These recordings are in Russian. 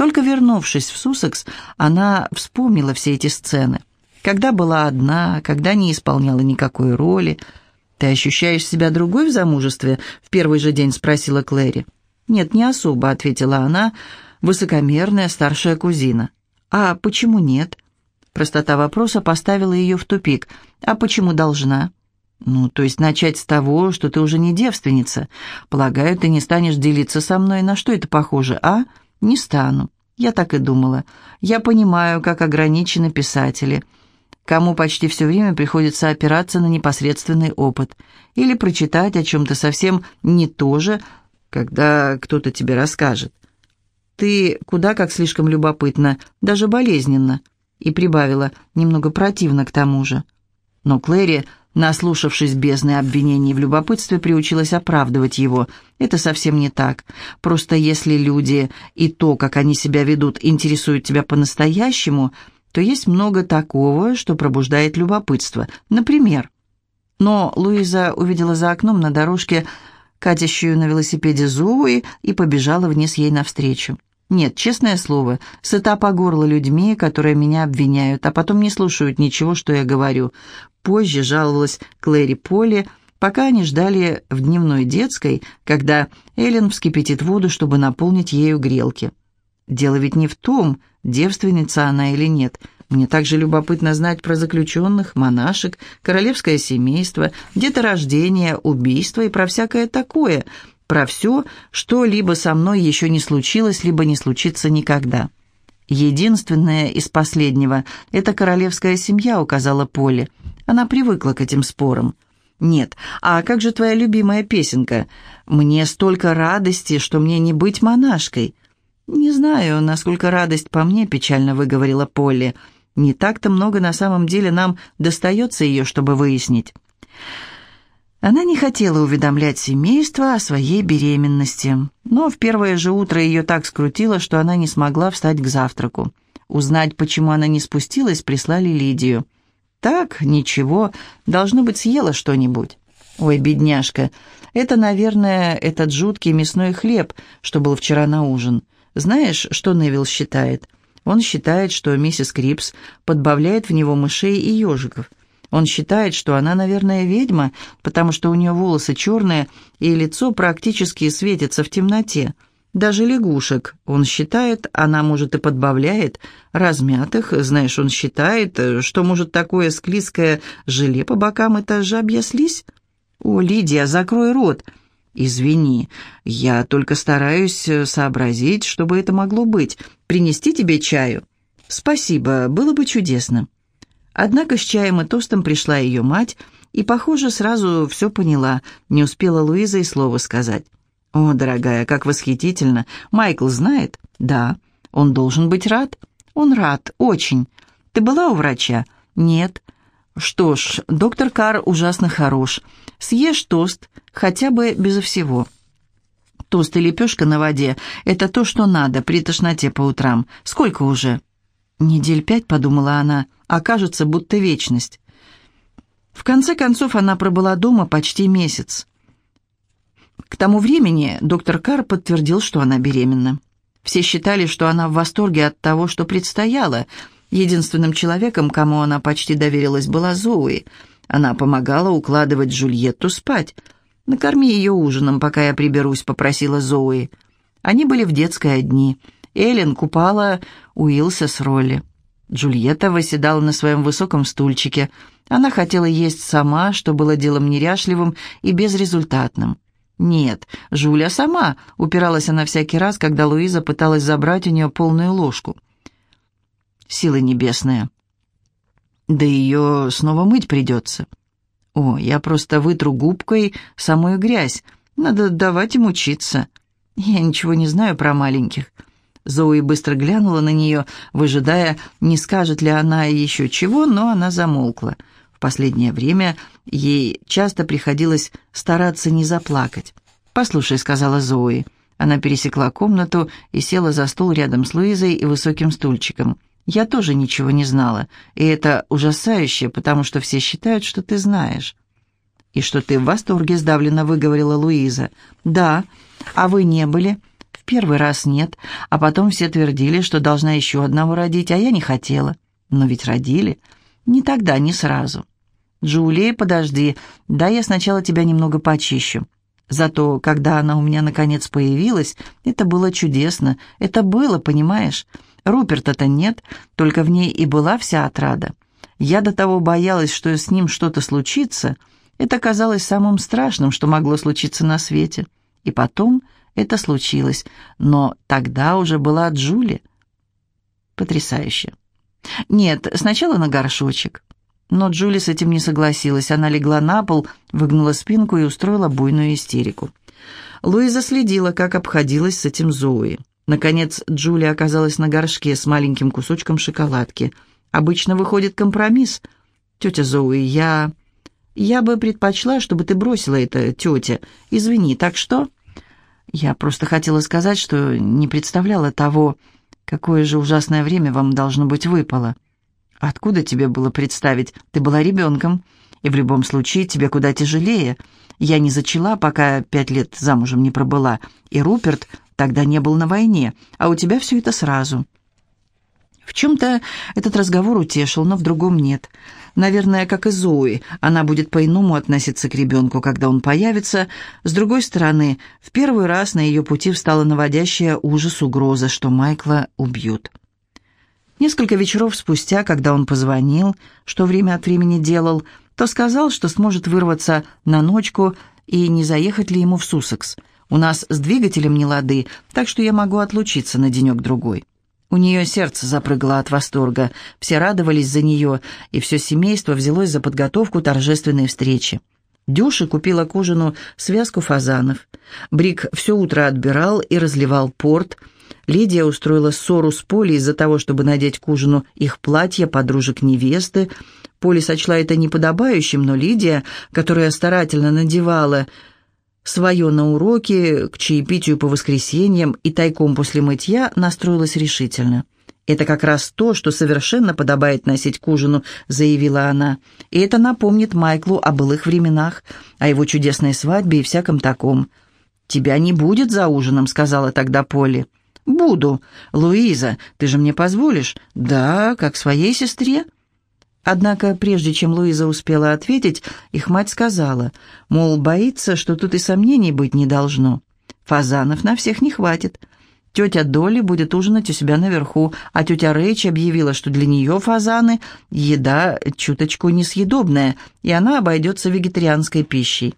Только вернувшись в Суссекс, она вспомнила все эти сцены. Когда была одна, когда не исполняла никакой роли. «Ты ощущаешь себя другой в замужестве?» — в первый же день спросила Клэри. «Нет, не особо», — ответила она, высокомерная старшая кузина. «А почему нет?» Простота вопроса поставила ее в тупик. «А почему должна?» «Ну, то есть начать с того, что ты уже не девственница. Полагаю, ты не станешь делиться со мной. На что это похоже, а?» «Не стану. Я так и думала. Я понимаю, как ограничены писатели, кому почти все время приходится опираться на непосредственный опыт или прочитать о чем-то совсем не то же, когда кто-то тебе расскажет. Ты куда как слишком любопытна, даже болезненно». И прибавила, немного противно к тому же. Но Клэри наслушавшись бездны обвинений в любопытстве, приучилась оправдывать его. Это совсем не так. Просто если люди и то, как они себя ведут, интересуют тебя по-настоящему, то есть много такого, что пробуждает любопытство. Например. Но Луиза увидела за окном на дорожке катящую на велосипеде Зоуи и побежала вниз ей навстречу. Нет, честное слово, сыта по горло людьми, которые меня обвиняют, а потом не слушают ничего, что я говорю. Позже жаловалась Клэри Полли, пока они ждали в дневной детской, когда Эллен вскипятит воду, чтобы наполнить ею грелки. Дело ведь не в том, девственница она или нет. Мне также любопытно знать про заключенных, монашек, королевское семейство, деторождение, убийство и про всякое такое – про все, что либо со мной еще не случилось, либо не случится никогда. Единственное из последнего – это королевская семья, указала Поле. Она привыкла к этим спорам. «Нет, а как же твоя любимая песенка? Мне столько радости, что мне не быть монашкой». «Не знаю, насколько радость по мне», – печально выговорила Полли. «Не так-то много на самом деле нам достается ее, чтобы выяснить». Она не хотела уведомлять семейство о своей беременности, но в первое же утро ее так скрутило, что она не смогла встать к завтраку. Узнать, почему она не спустилась, прислали Лидию. «Так, ничего, должно быть, съела что-нибудь». «Ой, бедняжка, это, наверное, этот жуткий мясной хлеб, что был вчера на ужин. Знаешь, что Невил считает? Он считает, что миссис Крипс подбавляет в него мышей и ежиков». Он считает, что она, наверное, ведьма, потому что у нее волосы черные, и лицо практически светится в темноте. Даже лягушек, он считает, она, может, и подбавляет, размятых, знаешь, он считает, что, может, такое склизкое желе по бокам — это жабья слизь? О, Лидия, закрой рот. Извини, я только стараюсь сообразить, чтобы это могло быть. Принести тебе чаю? Спасибо, было бы чудесно. Однако с чаем и тостом пришла ее мать, и, похоже, сразу все поняла, не успела Луиза и слова сказать. «О, дорогая, как восхитительно! Майкл знает?» «Да. Он должен быть рад?» «Он рад, очень. Ты была у врача?» «Нет». «Что ж, доктор Карр ужасно хорош. Съешь тост, хотя бы безо всего». «Тост и лепешка на воде — это то, что надо при тошноте по утрам. Сколько уже?» «Недель пять», — подумала она, — «а кажется, будто вечность». В конце концов, она пробыла дома почти месяц. К тому времени доктор Карр подтвердил, что она беременна. Все считали, что она в восторге от того, что предстояло. Единственным человеком, кому она почти доверилась, была Зоуи. Она помогала укладывать Джульетту спать. «Накорми ее ужином, пока я приберусь», — попросила Зоуи. Они были в детской одни — Эллен купала Уилса с Ролли. Джульетта восседала на своем высоком стульчике. Она хотела есть сама, что было делом неряшливым и безрезультатным. Нет, Жуля сама, упиралась она всякий раз, когда Луиза пыталась забрать у нее полную ложку. Силы небесные. Да ее снова мыть придется. О, я просто вытру губкой самую грязь. Надо давать им учиться. Я ничего не знаю про маленьких. Зои быстро глянула на нее, выжидая, не скажет ли она еще чего, но она замолкла. Последнее время ей часто приходилось стараться не заплакать. «Послушай», — сказала Зои. Она пересекла комнату и села за стол рядом с Луизой и высоким стульчиком. «Я тоже ничего не знала, и это ужасающе, потому что все считают, что ты знаешь». «И что ты в восторге», — сдавленно выговорила Луиза. «Да, а вы не были?» В первый раз нет, а потом все твердили, что должна еще одного родить, а я не хотела. Но ведь родили. Не тогда, не сразу. Джулия, подожди, да я сначала тебя немного почищу. Зато, когда она у меня наконец появилась, это было чудесно. Это было, понимаешь? Руперта-то нет, только в ней и была вся отрада. Я до того боялась, что с ним что-то случится. Это казалось самым страшным, что могло случиться на свете. И потом это случилось. Но тогда уже была Джули. Потрясающе. Нет, сначала на горшочек. Но Джули с этим не согласилась. Она легла на пол, выгнула спинку и устроила буйную истерику. Луиза следила, как обходилась с этим Зои. Наконец, Джули оказалась на горшке с маленьким кусочком шоколадки. «Обычно выходит компромисс. Тетя Зои, я... Я бы предпочла, чтобы ты бросила это, тетя. Извини, так что...» «Я просто хотела сказать, что не представляла того, какое же ужасное время вам должно быть выпало». Откуда тебе было представить? Ты была ребенком, и в любом случае тебе куда тяжелее. Я не зачала, пока пять лет замужем не пробыла, и Руперт тогда не был на войне, а у тебя все это сразу». В чем-то этот разговор утешил, но в другом нет. Наверное, как и Зои, она будет по-иному относиться к ребенку, когда он появится. С другой стороны, в первый раз на ее пути встала наводящая ужас угроза, что Майкла убьют. Несколько вечеров спустя, когда он позвонил, что время от времени делал, то сказал, что сможет вырваться на ночку и не заехать ли ему в Сусекс. У нас с двигателем не лады, так что я могу отлучиться на денек-другой. У нее сердце запрыгало от восторга, все радовались за нее, и все семейство взялось за подготовку торжественной встречи. Дюша купила к ужину связку фазанов. Брик все утро отбирал и разливал порт – Лидия устроила ссору с Полей из-за того, чтобы надеть к ужину их платье подружек невесты. Поля сочла это неподобающим, но Лидия, которая старательно надевала свое на уроки, к чаепитию по воскресеньям и тайком после мытья, настроилась решительно. «Это как раз то, что совершенно подобает носить к ужину», — заявила она. «И это напомнит Майклу о былых временах, о его чудесной свадьбе и всяком таком». «Тебя не будет за ужином», — сказала тогда Полли. «Буду. Луиза, ты же мне позволишь?» «Да, как своей сестре». Однако, прежде чем Луиза успела ответить, их мать сказала, мол, боится, что тут и сомнений быть не должно. Фазанов на всех не хватит. Тетя Долли будет ужинать у себя наверху, а тетя Рэйч объявила, что для нее фазаны – еда чуточку несъедобная, и она обойдется вегетарианской пищей.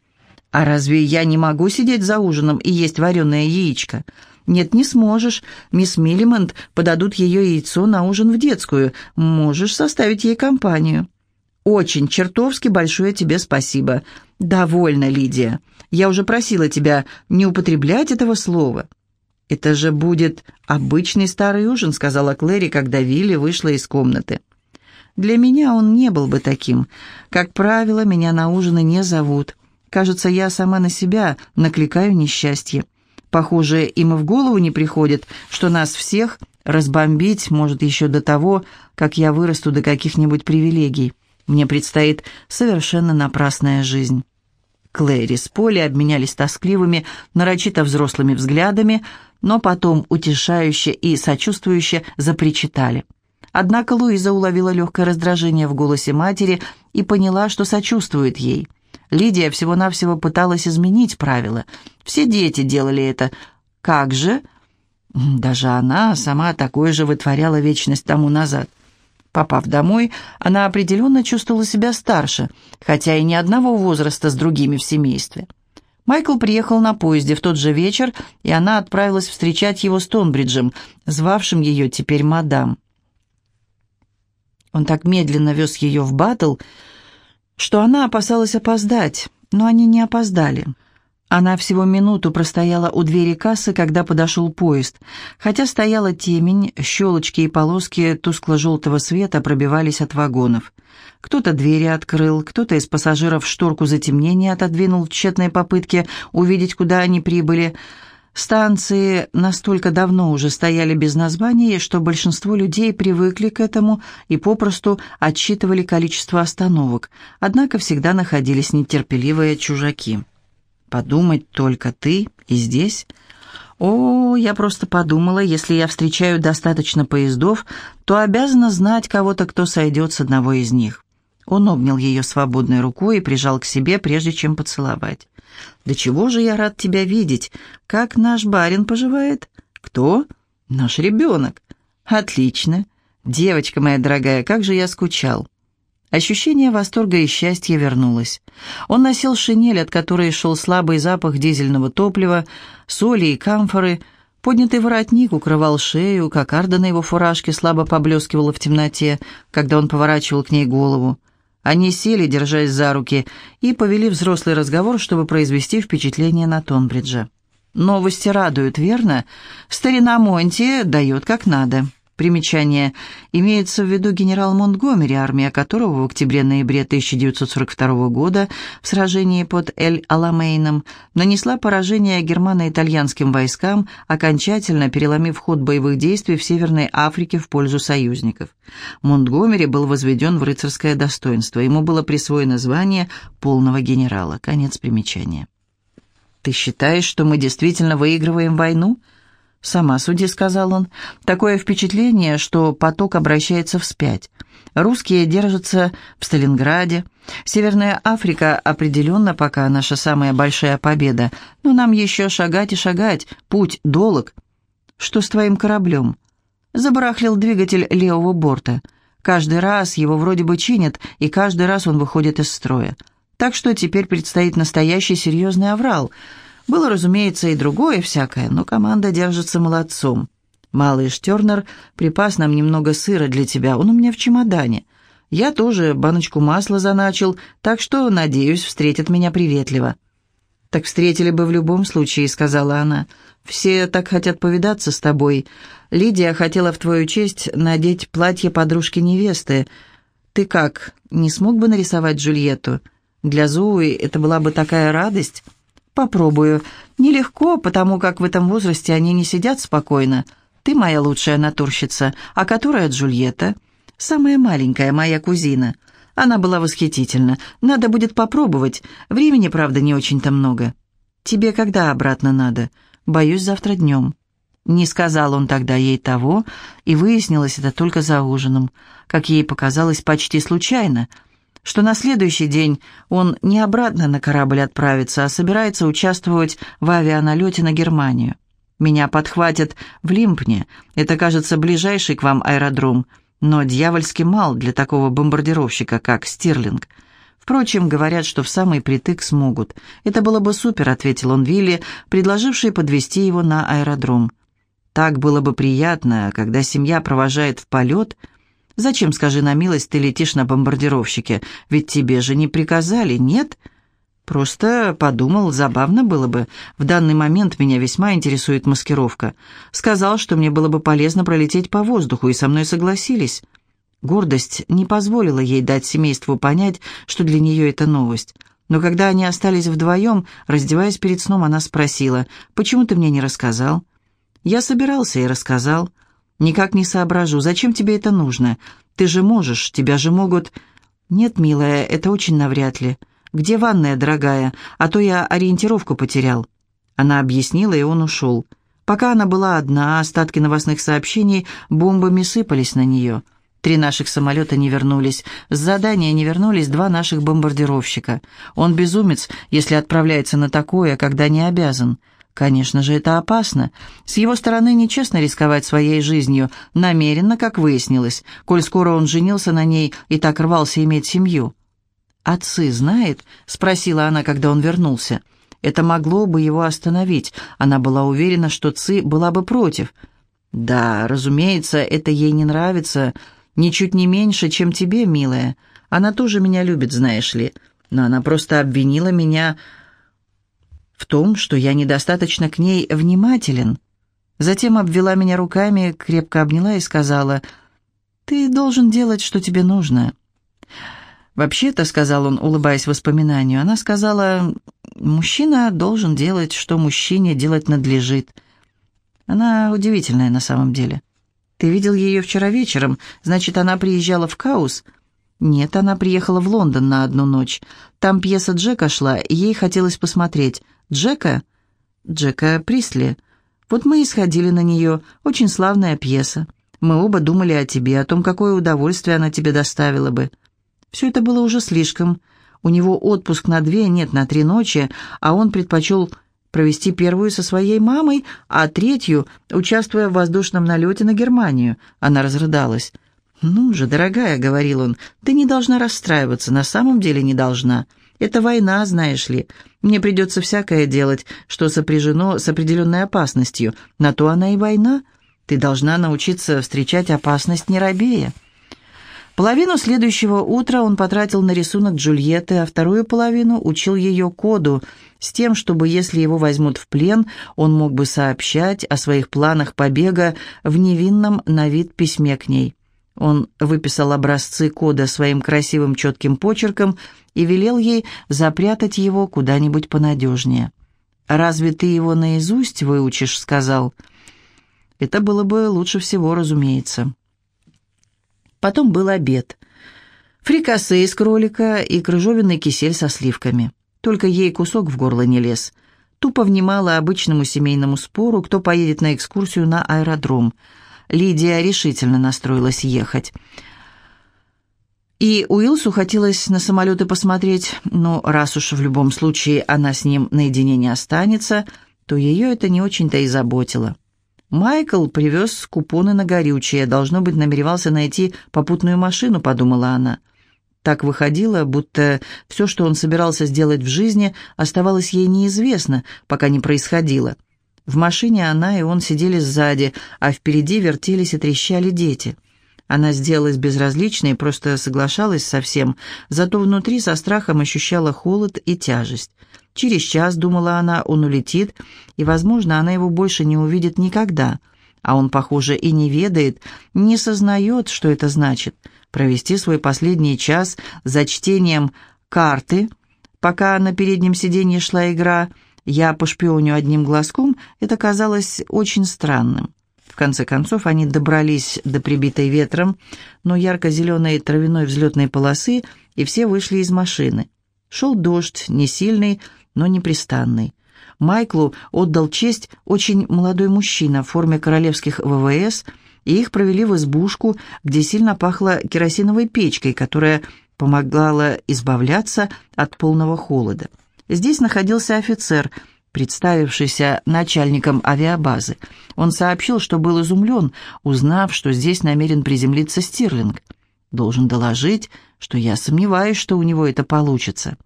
А разве я не могу сидеть за ужином и есть вареное яичко? «Нет, не сможешь. Мисс Миллимонт подадут ее яйцо на ужин в детскую. Можешь составить ей компанию». «Очень, чертовски большое тебе спасибо». «Довольно, Лидия. Я уже просила тебя не употреблять этого слова». «Это же будет обычный старый ужин», — сказала Клэри, когда Вилли вышла из комнаты. «Для меня он не был бы таким. Как правило, меня на ужины не зовут. Кажется, я сама на себя накликаю несчастье. Похоже, им и в голову не приходит, что нас всех разбомбить может еще до того, как я вырасту до каких-нибудь привилегий. Мне предстоит совершенно напрасная жизнь». Клэри с Поли обменялись тоскливыми, нарочито взрослыми взглядами, но потом утешающе и сочувствующе запричитали. Однако Луиза уловила легкое раздражение в голосе матери и поняла, что сочувствует ей – Лидия всего-навсего пыталась изменить правила. Все дети делали это. Как же? Даже она сама такое же вытворяла вечность тому назад. Попав домой, она определенно чувствовала себя старше, хотя и не одного возраста с другими в семействе. Майкл приехал на поезде в тот же вечер, и она отправилась встречать его с Тонбриджем, звавшим ее теперь мадам. Он так медленно вез ее в Баттл, что она опасалась опоздать, но они не опоздали. Она всего минуту простояла у двери кассы, когда подошел поезд. Хотя стояла темень, щелочки и полоски тускло-желтого света пробивались от вагонов. Кто-то двери открыл, кто-то из пассажиров шторку затемнения отодвинул в тщетной попытке увидеть, куда они прибыли – Станции настолько давно уже стояли без названия, что большинство людей привыкли к этому и попросту отсчитывали количество остановок, однако всегда находились нетерпеливые чужаки. «Подумать только ты и здесь?» «О, я просто подумала, если я встречаю достаточно поездов, то обязана знать кого-то, кто сойдет с одного из них». Он обнял ее свободной рукой и прижал к себе, прежде чем поцеловать. «Да чего же я рад тебя видеть! Как наш барин поживает?» «Кто?» «Наш ребенок». «Отлично! Девочка моя дорогая, как же я скучал!» Ощущение восторга и счастья вернулось. Он носил шинель, от которой шел слабый запах дизельного топлива, соли и камфоры. Поднятый воротник укрывал шею, кокарда на его фуражке слабо поблескивала в темноте, когда он поворачивал к ней голову. Они сели, держась за руки, и повели взрослый разговор, чтобы произвести впечатление на Тонбриджа. «Новости радуют, верно? Старина Монти дает как надо». Примечание. Имеется в виду генерал Монтгомери, армия которого в октябре-ноябре 1942 года в сражении под Эль-Аламейном нанесла поражение германо-итальянским войскам, окончательно переломив ход боевых действий в Северной Африке в пользу союзников. Монтгомери был возведен в рыцарское достоинство. Ему было присвоено звание полного генерала. Конец примечания. «Ты считаешь, что мы действительно выигрываем войну?» «Сама суди», — сказал он. «Такое впечатление, что поток обращается вспять. Русские держатся в Сталинграде. Северная Африка определенно пока наша самая большая победа. Но нам еще шагать и шагать. Путь долг. Что с твоим кораблем?» Забарахлил двигатель левого борта. Каждый раз его вроде бы чинят, и каждый раз он выходит из строя. Так что теперь предстоит настоящий серьезный аврал — было, разумеется, и другое всякое, но команда держится молодцом. Малый Штернер припас нам немного сыра для тебя, он у меня в чемодане. Я тоже баночку масла заначил, так что, надеюсь, встретят меня приветливо». «Так встретили бы в любом случае», — сказала она. «Все так хотят повидаться с тобой. Лидия хотела в твою честь надеть платье подружки невесты. Ты как, не смог бы нарисовать Джульетту? Для Зои это была бы такая радость». «Попробую. Нелегко, потому как в этом возрасте они не сидят спокойно. Ты моя лучшая натурщица, а которая Джульетта? Самая маленькая, моя кузина. Она была восхитительна. Надо будет попробовать. Времени, правда, не очень-то много. Тебе когда обратно надо? Боюсь, завтра днем». Не сказал он тогда ей того, и выяснилось это только за ужином, как ей показалось почти случайно – что на следующий день он не обратно на корабль отправится, а собирается участвовать в авианалете на Германию. Меня подхватят в Лимпне, это, кажется, ближайший к вам аэродром, но дьявольски мал для такого бомбардировщика, как Стирлинг. Впрочем, говорят, что в самый притык смогут. Это было бы супер, ответил он Вилли, предложивший подвести его на аэродром. Так было бы приятно, когда семья провожает в полет – Зачем, скажи на милость, ты летишь на бомбардировщике? Ведь тебе же не приказали, нет? Просто подумал, забавно было бы. В данный момент меня весьма интересует маскировка. Сказал, что мне было бы полезно пролететь по воздуху, и со мной согласились. Гордость не позволила ей дать семейству понять, что для нее это новость. Но когда они остались вдвоем, раздеваясь перед сном, она спросила, «Почему ты мне не рассказал?» «Я собирался и рассказал». «Никак не соображу, зачем тебе это нужно? Ты же можешь, тебя же могут...» «Нет, милая, это очень навряд ли. Где ванная, дорогая? А то я ориентировку потерял». Она объяснила, и он ушел. Пока она была одна, остатки новостных сообщений бомбами сыпались на нее. Три наших самолета не вернулись. С задания не вернулись два наших бомбардировщика. Он безумец, если отправляется на такое, когда не обязан. Конечно же, это опасно. С его стороны нечестно рисковать своей жизнью, намеренно, как выяснилось, коль скоро он женился на ней и так рвался иметь семью. «Отцы знает?» — спросила она, когда он вернулся. Это могло бы его остановить. Она была уверена, что Ци была бы против. «Да, разумеется, это ей не нравится. Ничуть не меньше, чем тебе, милая. Она тоже меня любит, знаешь ли. Но она просто обвинила меня в том, что я недостаточно к ней внимателен. Затем обвела меня руками, крепко обняла и сказала, «Ты должен делать, что тебе нужно». «Вообще-то», — сказал он, улыбаясь воспоминанию, она сказала, «мужчина должен делать, что мужчине делать надлежит». Она удивительная на самом деле. «Ты видел ее вчера вечером, значит, она приезжала в Каус?» «Нет, она приехала в Лондон на одну ночь. Там пьеса Джека шла, ей хотелось посмотреть. Джека? Джека Присли. Вот мы и сходили на нее. Очень славная пьеса. Мы оба думали о тебе, о том, какое удовольствие она тебе доставила бы. Все это было уже слишком. У него отпуск на две, нет, на три ночи, а он предпочел провести первую со своей мамой, а третью, участвуя в воздушном налете на Германию. Она разрыдалась. «Ну же, дорогая», — говорил он, — «ты не должна расстраиваться, на самом деле не должна. Это война, знаешь ли. Мне придется всякое делать, что сопряжено с определенной опасностью. На то она и война. Ты должна научиться встречать опасность не робея». Половину следующего утра он потратил на рисунок Джульетты, а вторую половину учил ее коду, с тем, чтобы, если его возьмут в плен, он мог бы сообщать о своих планах побега в невинном на вид письме к ней. Он выписал образцы кода своим красивым четким почерком и велел ей запрятать его куда-нибудь понадежнее. «Разве ты его наизусть выучишь?» — сказал. «Это было бы лучше всего, разумеется». Потом был обед. Фрикасе из кролика и крыжовенный кисель со сливками. Только ей кусок в горло не лез. Тупо внимала обычному семейному спору, кто поедет на экскурсию на аэродром. Лидия решительно настроилась ехать. И Уилсу хотелось на самолеты посмотреть, но раз уж в любом случае она с ним наедине не останется, то ее это не очень-то и заботило. Майкл привез купоны на горючее, должно быть, намеревался найти попутную машину, подумала она. Так выходило, будто все, что он собирался сделать в жизни, оставалось ей неизвестно, пока не происходило. В машине она и он сидели сзади, а впереди вертелись и трещали дети. Она сделалась безразличной, просто соглашалась со всем, зато внутри со страхом ощущала холод и тяжесть. Через час, думала она, он улетит, и, возможно, она его больше не увидит никогда. А он, похоже, и не ведает, не сознает, что это значит. Провести свой последний час за чтением карты, пока на переднем сиденье шла игра «Я пошпионю одним глазком», это казалось очень странным. В конце концов, они добрались до прибитой ветром, но ярко-зеленой травяной взлетной полосы, и все вышли из машины. Шел дождь, не сильный, но непрестанный. Майклу отдал честь очень молодой мужчина в форме королевских ВВС, и их провели в избушку, где сильно пахло керосиновой печкой, которая помогала избавляться от полного холода. Здесь находился офицер, представившийся начальником авиабазы. Он сообщил, что был изумлен, узнав, что здесь намерен приземлиться Стирлинг. Должен доложить, что я сомневаюсь, что у него это получится.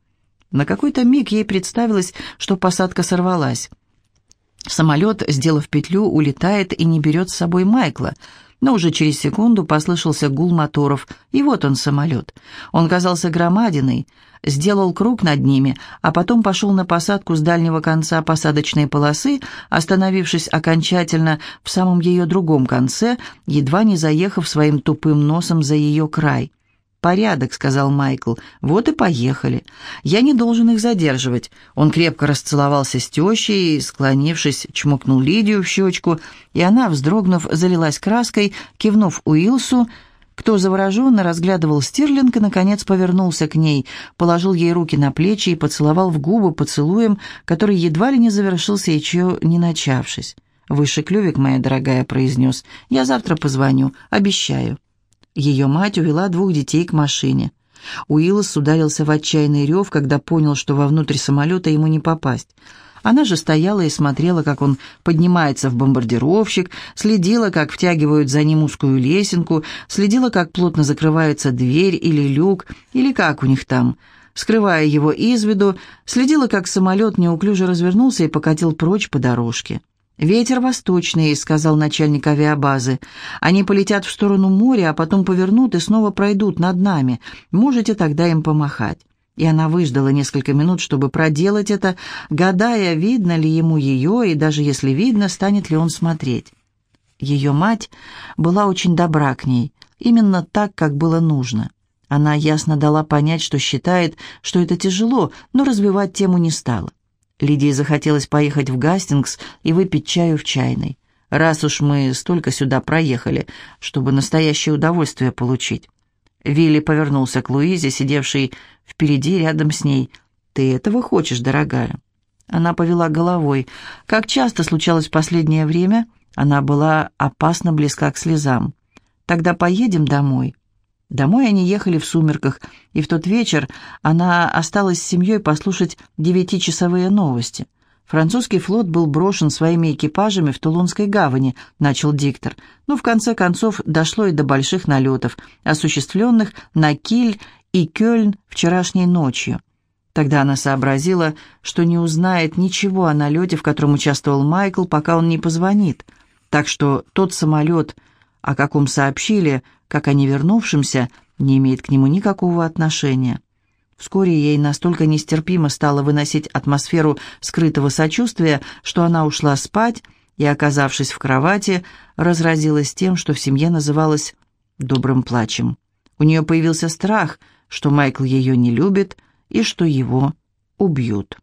На какой-то миг ей представилось, что посадка сорвалась. Самолет, сделав петлю, улетает и не берет с собой Майкла. Но уже через секунду послышался гул моторов, и вот он, самолет. Он казался громадиной, сделал круг над ними, а потом пошел на посадку с дальнего конца посадочной полосы, остановившись окончательно в самом ее другом конце, едва не заехав своим тупым носом за ее край. «Порядок», — сказал Майкл. «Вот и поехали. Я не должен их задерживать». Он крепко расцеловался с тещей, склонившись, чмокнул Лидию в щечку, и она, вздрогнув, залилась краской, кивнув Уилсу, кто завороженно разглядывал Стирлинг и, наконец, повернулся к ней, положил ей руки на плечи и поцеловал в губы поцелуем, который едва ли не завершился, еще не начавшись. «Выше клювик, моя дорогая», — произнес. «Я завтра позвоню, обещаю». Ее мать увела двух детей к машине. Уиллос ударился в отчаянный рев, когда понял, что вовнутрь самолета ему не попасть. Она же стояла и смотрела, как он поднимается в бомбардировщик, следила, как втягивают за ним узкую лесенку, следила, как плотно закрывается дверь или люк, или как у них там, скрывая его из виду, следила, как самолет неуклюже развернулся и покатил прочь по дорожке. «Ветер восточный», — сказал начальник авиабазы. «Они полетят в сторону моря, а потом повернут и снова пройдут над нами. Можете тогда им помахать». И она выждала несколько минут, чтобы проделать это, гадая, видно ли ему ее, и даже если видно, станет ли он смотреть. Ее мать была очень добра к ней, именно так, как было нужно. Она ясно дала понять, что считает, что это тяжело, но развивать тему не стала. Лидии захотелось поехать в Гастингс и выпить чаю в чайной. Раз уж мы столько сюда проехали, чтобы настоящее удовольствие получить. Вилли повернулся к Луизе, сидевшей впереди рядом с ней. «Ты этого хочешь, дорогая?» Она повела головой. Как часто случалось в последнее время, она была опасно близка к слезам. «Тогда поедем домой». Домой они ехали в сумерках, и в тот вечер она осталась с семьей послушать девятичасовые новости. Французский флот был брошен своими экипажами в Тулонской гавани, начал диктор. Но в конце концов дошло и до больших налетов, осуществленных на Киль и Кёльн вчерашней ночью. Тогда она сообразила, что не узнает ничего о налете, в котором участвовал Майкл, пока он не позвонит. Так что тот самолет, о каком сообщили, как о невернувшемся, не имеет к нему никакого отношения. Вскоре ей настолько нестерпимо стало выносить атмосферу скрытого сочувствия, что она ушла спать и, оказавшись в кровати, разразилась тем, что в семье называлось «добрым плачем». У нее появился страх, что Майкл ее не любит и что его убьют.